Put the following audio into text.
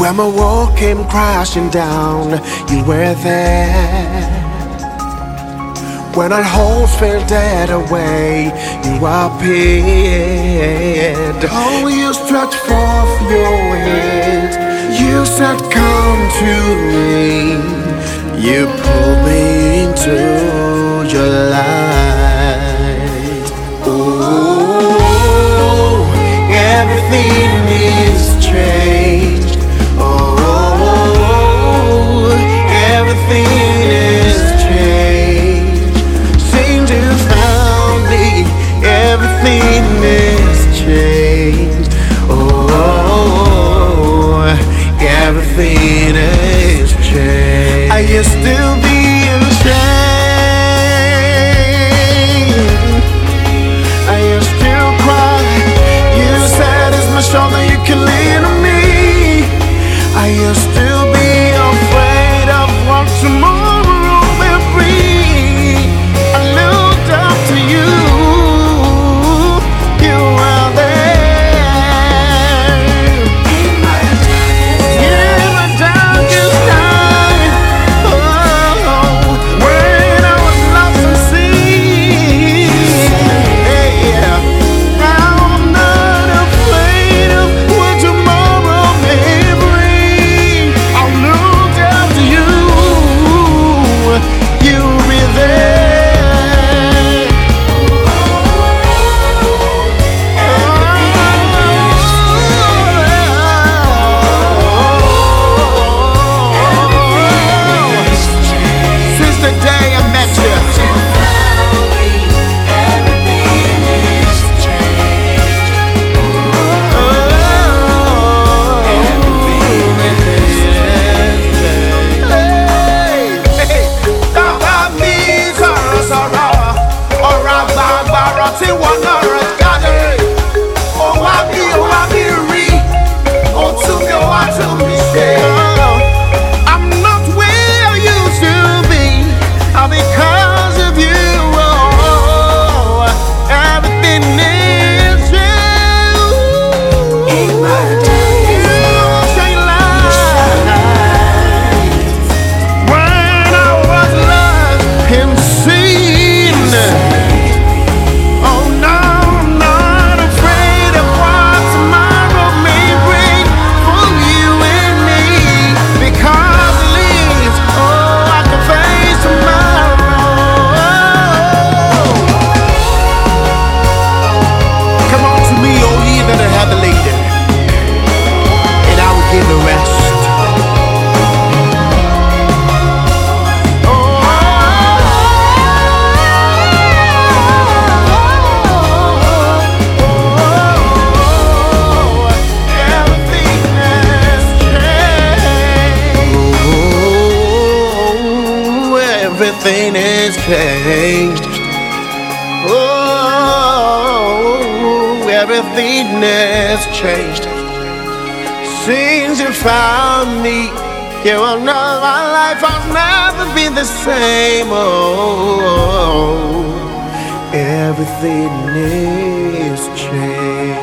When my world came crashing down, you were there. When our hopes fell dead away, you appeared. Oh, you stretched forth your hand. You said, Come to me. You pulled me into your life. Yes. tí wọn. everything is changed. Oh, everything has changed. Since you found me, you will know my life will never be the same. Oh, everything is changed.